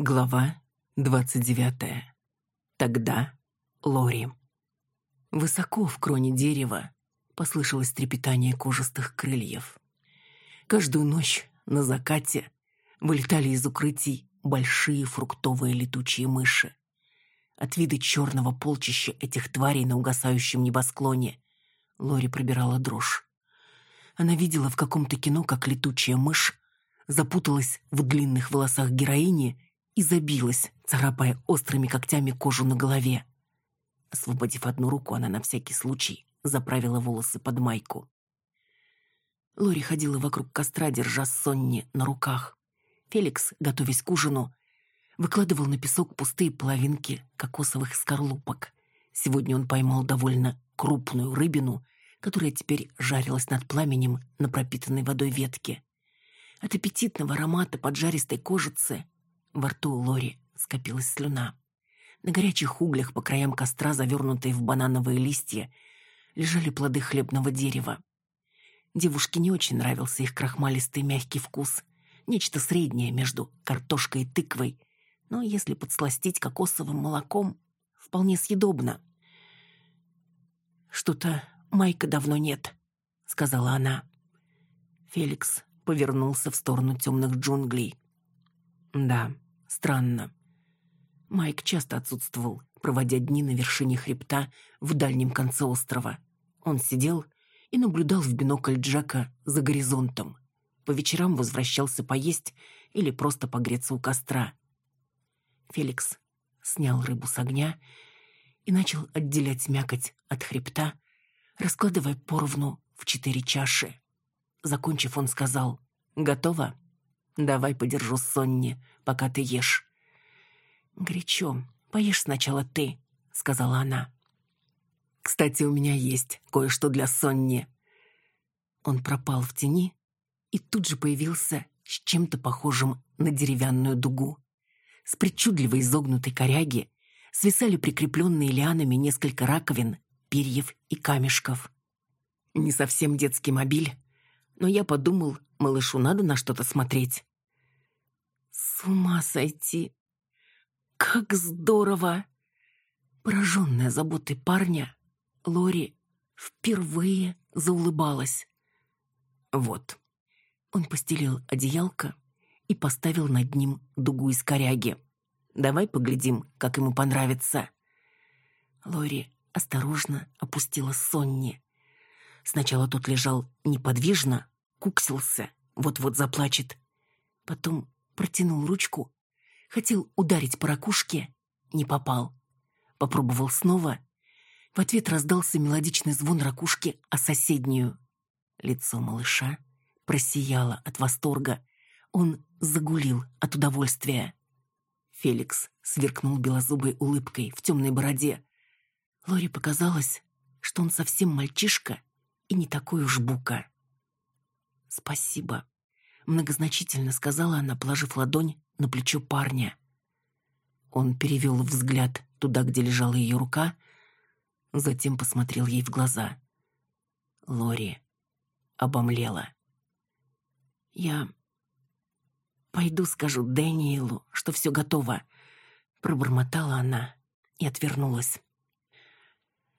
Глава двадцать девятая. Тогда Лори. Высоко в кроне дерева послышалось трепетание кожистых крыльев. Каждую ночь на закате вылетали из укрытий большие фруктовые летучие мыши. От вида черного полчища этих тварей на угасающем небосклоне Лори пробирала дрожь. Она видела в каком-то кино, как летучая мышь запуталась в длинных волосах героини и забилась, царапая острыми когтями кожу на голове. Освободив одну руку, она на всякий случай заправила волосы под майку. Лори ходила вокруг костра, держа Сонни на руках. Феликс, готовясь к ужину, выкладывал на песок пустые половинки кокосовых скорлупок. Сегодня он поймал довольно крупную рыбину, которая теперь жарилась над пламенем на пропитанной водой ветке. От аппетитного аромата поджаристой кожицы во рту у Лори скопилась слюна. На горячих углях по краям костра, завернутые в банановые листья, лежали плоды хлебного дерева. Девушке не очень нравился их крахмалистый мягкий вкус, нечто среднее между картошкой и тыквой, но если подсластить кокосовым молоком, вполне съедобно. «Что-то Майка давно нет», — сказала она. Феликс повернулся в сторону темных джунглей. «Да, странно. Майк часто отсутствовал, проводя дни на вершине хребта в дальнем конце острова. Он сидел и наблюдал в бинокль Джека за горизонтом. По вечерам возвращался поесть или просто погреться у костра. Феликс снял рыбу с огня и начал отделять мякоть от хребта, раскладывая поровну в четыре чаши. Закончив, он сказал «Готово? Давай подержу Сонни, пока ты ешь». «Горячо. Поешь сначала ты», — сказала она. «Кстати, у меня есть кое-что для Сонни». Он пропал в тени и тут же появился с чем-то похожим на деревянную дугу. С причудливо изогнутой коряги свисали прикрепленные лианами несколько раковин, перьев и камешков. Не совсем детский мобиль, но я подумал, малышу надо на что-то смотреть. С ума сойти! Как здорово! Пораженная заботой парня, Лори впервые заулыбалась. Вот. Он постелил одеялко и поставил над ним дугу из коряги. Давай поглядим, как ему понравится. Лори осторожно опустила Сонни. Сначала тот лежал неподвижно, куксился, вот-вот заплачет. Потом протянул ручку Хотел ударить по ракушке, не попал. Попробовал снова. В ответ раздался мелодичный звон ракушки о соседнюю. Лицо малыша просияло от восторга. Он загулил от удовольствия. Феликс сверкнул белозубой улыбкой в темной бороде. Лори показалось, что он совсем мальчишка и не такой уж бука. «Спасибо», — многозначительно сказала она, положив ладонь на плечо парня. Он перевел взгляд туда, где лежала ее рука, затем посмотрел ей в глаза. Лори обомлела. «Я пойду скажу Дэниелу, что все готово», — пробормотала она и отвернулась.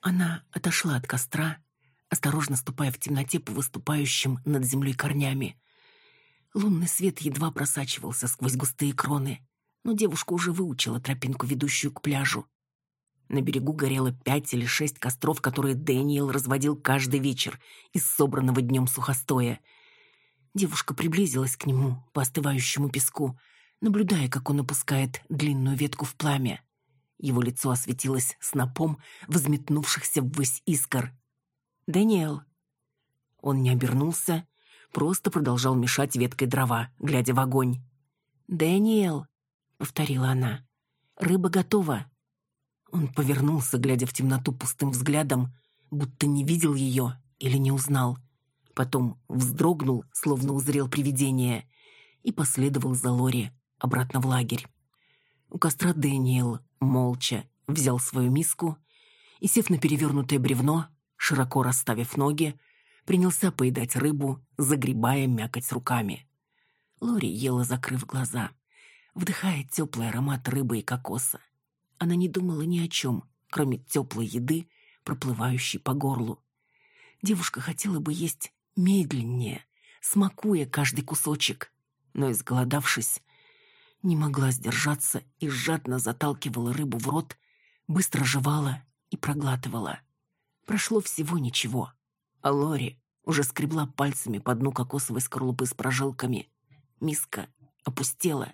Она отошла от костра, осторожно ступая в темноте по выступающим над землей корнями. Лунный свет едва просачивался сквозь густые кроны, но девушка уже выучила тропинку, ведущую к пляжу. На берегу горело пять или шесть костров, которые Дэниел разводил каждый вечер из собранного днем сухостоя. Девушка приблизилась к нему по остывающему песку, наблюдая, как он опускает длинную ветку в пламя. Его лицо осветилось снопом взметнувшихся ввысь искр. «Дэниел!» Он не обернулся, просто продолжал мешать веткой дрова, глядя в огонь. «Дэниел», — повторила она, — «рыба готова». Он повернулся, глядя в темноту пустым взглядом, будто не видел ее или не узнал. Потом вздрогнул, словно узрел привидение, и последовал за Лори обратно в лагерь. У костра Дэниел молча взял свою миску и, сев на перевернутое бревно, широко расставив ноги, принялся поедать рыбу, загребая мякоть руками. Лори ела, закрыв глаза. вдыхая теплый аромат рыбы и кокоса. Она не думала ни о чем, кроме теплой еды, проплывающей по горлу. Девушка хотела бы есть медленнее, смакуя каждый кусочек, но, изголодавшись, не могла сдержаться и жадно заталкивала рыбу в рот, быстро жевала и проглатывала. Прошло всего ничего, а Лори уже скребла пальцами по дну кокосовой скорлупы с прожилками. Миска опустела.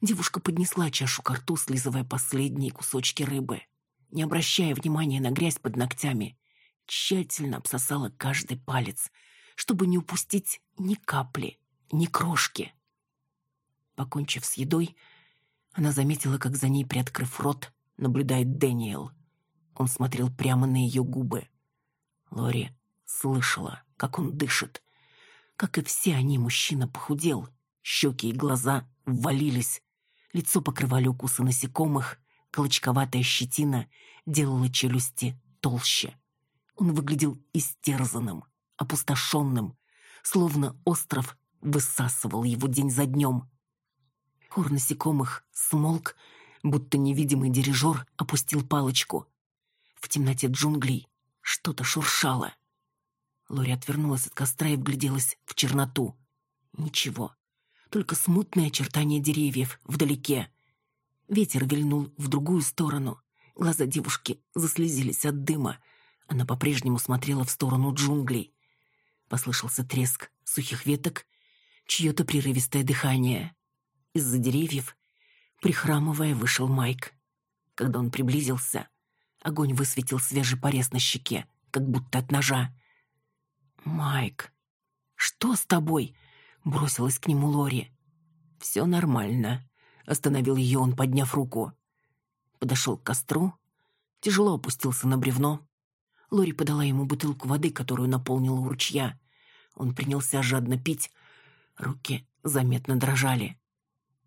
Девушка поднесла чашу к рту, слизывая последние кусочки рыбы. Не обращая внимания на грязь под ногтями, тщательно обсосала каждый палец, чтобы не упустить ни капли, ни крошки. Покончив с едой, она заметила, как за ней, приоткрыв рот, наблюдает Дэниел. Он смотрел прямо на ее губы. Лори слышала, как он дышит. Как и все они, мужчина похудел. Щеки и глаза ввалились. Лицо покрывали укусы насекомых. Клочковатая щетина делала челюсти толще. Он выглядел истерзанным, опустошенным, словно остров высасывал его день за днем. Хор насекомых смолк, будто невидимый дирижер опустил палочку. В темноте джунглей что-то шуршало. Лори отвернулась от костра и вгляделась в черноту. Ничего, только смутные очертания деревьев вдалеке. Ветер вильнул в другую сторону. Глаза девушки заслезились от дыма. Она по-прежнему смотрела в сторону джунглей. Послышался треск сухих веток, чье-то прерывистое дыхание. Из-за деревьев, прихрамывая, вышел Майк. Когда он приблизился, огонь высветил свежий порез на щеке, как будто от ножа. «Майк, что с тобой?» — бросилась к нему Лори. «Все нормально», — остановил ее он, подняв руку. Подошел к костру, тяжело опустился на бревно. Лори подала ему бутылку воды, которую наполнила у ручья. Он принялся жадно пить. Руки заметно дрожали.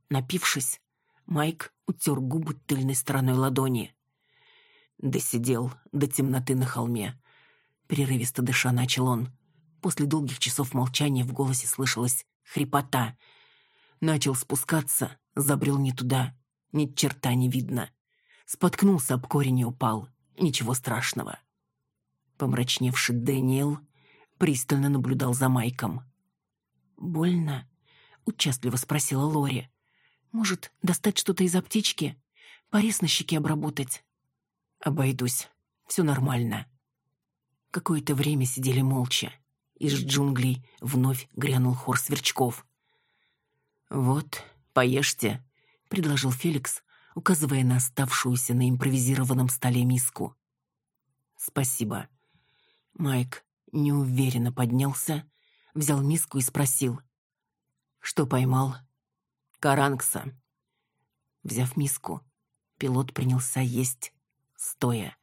Напившись, Майк утер губы тыльной стороной ладони. Досидел до темноты на холме. Прерывисто дыша начал он. После долгих часов молчания в голосе слышалась хрипота. Начал спускаться, забрел не туда. Ни черта не видно. Споткнулся об корень и упал. Ничего страшного. Помрачневший Дэниел пристально наблюдал за Майком. «Больно?» — участливо спросила Лори. Может, достать что-то из аптечки? Порез на щеке обработать? Обойдусь. Все нормально. Какое-то время сидели молча. Из джунглей вновь грянул хор сверчков. «Вот, поешьте», — предложил Феликс, указывая на оставшуюся на импровизированном столе миску. «Спасибо». Майк неуверенно поднялся, взял миску и спросил. «Что поймал?» Карангса. Взяв миску, пилот принялся есть, стоя.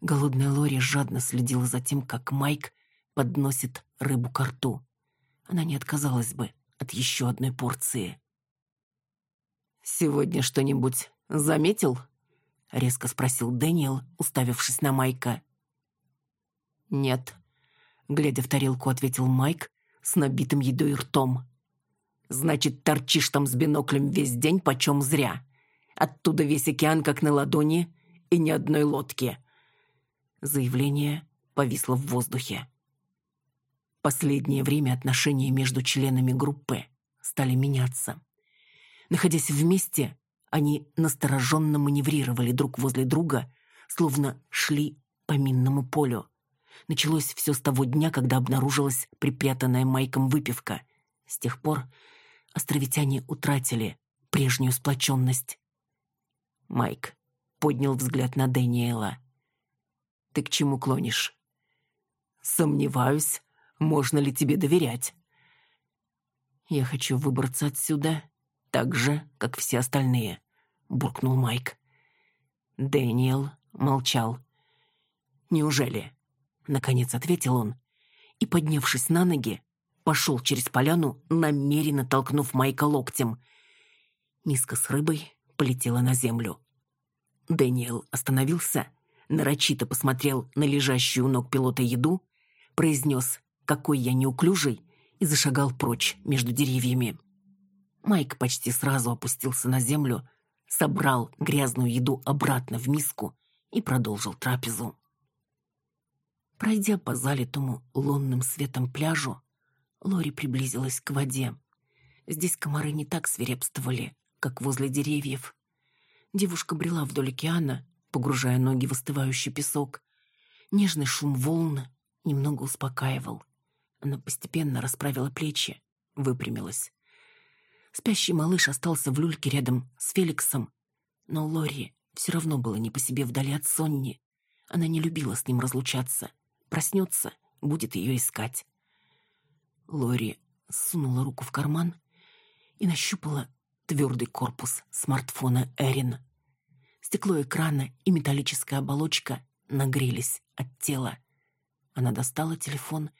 Голодная Лори жадно следила за тем, как Майк подносит рыбу к рту. Она не отказалась бы от еще одной порции. «Сегодня что-нибудь заметил?» — резко спросил Дэниел, уставившись на Майка. «Нет», — глядя в тарелку, ответил Майк с набитым едой ртом. Значит, торчишь там с биноклем весь день почем зря. Оттуда весь океан как на ладони и ни одной лодки. Заявление повисло в воздухе. Последнее время отношения между членами группы стали меняться. Находясь вместе, они настороженно маневрировали друг возле друга, словно шли по минному полю. Началось все с того дня, когда обнаружилась припрятанная Майком выпивка. С тех пор островитяне утратили прежнюю сплоченность. Майк поднял взгляд на Дэниела. «Ты к чему клонишь?» «Сомневаюсь, можно ли тебе доверять?» «Я хочу выбраться отсюда так же, как все остальные», — буркнул Майк. Дэниел молчал. «Неужели?» — наконец ответил он и, поднявшись на ноги, пошел через поляну, намеренно толкнув Майка локтем. Миска с рыбой полетела на землю. Дэниел остановился, нарочито посмотрел на лежащую у ног пилота еду, произнес «какой я неуклюжий» и зашагал прочь между деревьями. Майк почти сразу опустился на землю, собрал грязную еду обратно в миску и продолжил трапезу. Пройдя по залитому лунным светом пляжу, Лори приблизилась к воде. Здесь комары не так свирепствовали, как возле деревьев. Девушка брела вдоль океана, погружая ноги в остывающий песок. Нежный шум волн немного успокаивал. Она постепенно расправила плечи, выпрямилась. Спящий малыш остался в люльке рядом с Феликсом, но Лори все равно было не по себе вдали от Сонни. Она не любила с ним разлучаться. Проснется, будет ее искать. Лори сунула руку в карман и нащупала твердый корпус смартфона Эрин. Стекло экрана и металлическая оболочка нагрелись от тела. Она достала телефон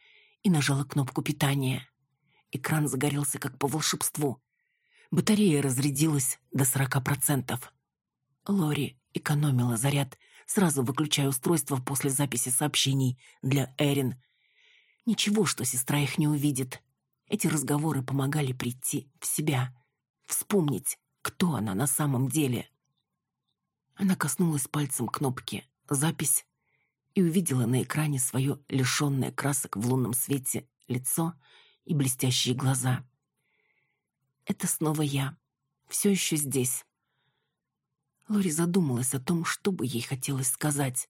и нажала кнопку питания. Экран загорелся как по волшебству. Батарея разрядилась до сорока процентов. Лори экономила заряд, сразу выключая устройство после записи сообщений для Эрин. Ничего, что сестра их не увидит. Эти разговоры помогали прийти в себя, вспомнить, кто она на самом деле. Она коснулась пальцем кнопки «Запись» и увидела на экране свое лишенное красок в лунном свете лицо и блестящие глаза. Это снова я. Все еще здесь. Лори задумалась о том, что бы ей хотелось сказать.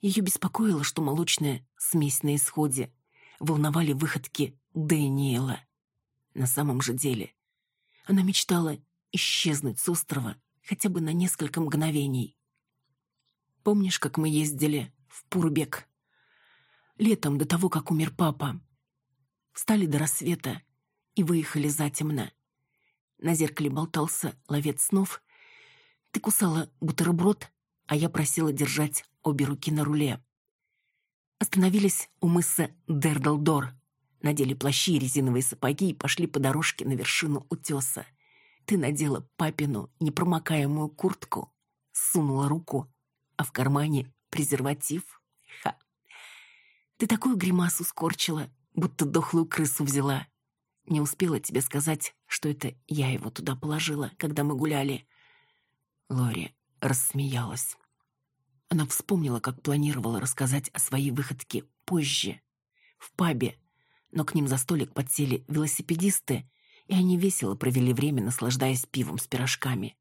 Ее беспокоило, что молочная смесь на исходе. Волновали выходки Дэниела. На самом же деле, она мечтала исчезнуть с острова хотя бы на несколько мгновений. Помнишь, как мы ездили в Пурбек? Летом, до того, как умер папа. Встали до рассвета и выехали затемно. На зеркале болтался ловец снов. Ты кусала бутерброд, а я просила держать обе руки на руле. Остановились у мыса Дердалдор, надели плащи и резиновые сапоги и пошли по дорожке на вершину утеса. Ты надела папину непромокаемую куртку, сунула руку, а в кармане презерватив. Ха! Ты такую гримасу скорчила, будто дохлую крысу взяла. Не успела тебе сказать, что это я его туда положила, когда мы гуляли. Лори рассмеялась. Она вспомнила, как планировала рассказать о своей выходке позже, в пабе, но к ним за столик подсели велосипедисты, и они весело провели время, наслаждаясь пивом с пирожками.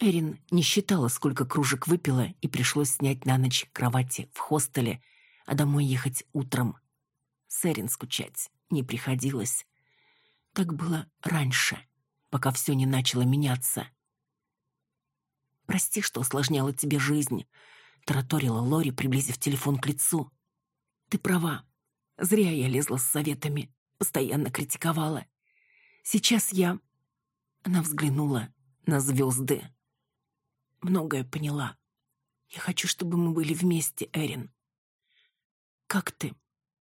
Эрин не считала, сколько кружек выпила, и пришлось снять на ночь кровати в хостеле, а домой ехать утром. С Эрин скучать не приходилось. Так было раньше, пока все не начало меняться. «Прости, что осложняла тебе жизнь», — тараторила Лори, приблизив телефон к лицу. «Ты права. Зря я лезла с советами, постоянно критиковала. Сейчас я...» Она взглянула на звезды. Многое поняла. Я хочу, чтобы мы были вместе, Эрин. Как ты?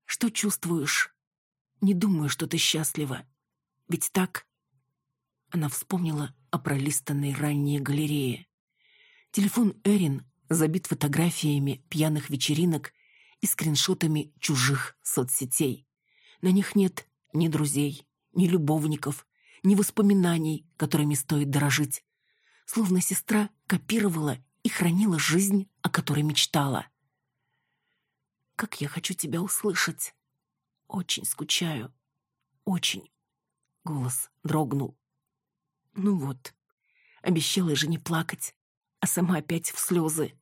Что чувствуешь? Не думаю, что ты счастлива. Ведь так?» Она вспомнила о пролистанной ранней галерее. Телефон Эрин забит фотографиями пьяных вечеринок и скриншотами чужих соцсетей. На них нет ни друзей, ни любовников, ни воспоминаний, которыми стоит дорожить. Словно сестра копировала и хранила жизнь, о которой мечтала. «Как я хочу тебя услышать!» Очень скучаю. Очень. Голос дрогнул. Ну вот, обещала же не плакать, а сама опять в слезы,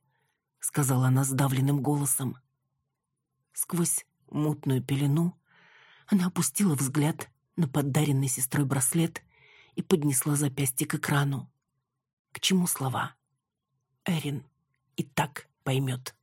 сказала она сдавленным голосом. Сквозь мутную пелену она опустила взгляд на подаренный сестрой браслет и поднесла запястье к экрану. К чему слова? Эрин и так поймет.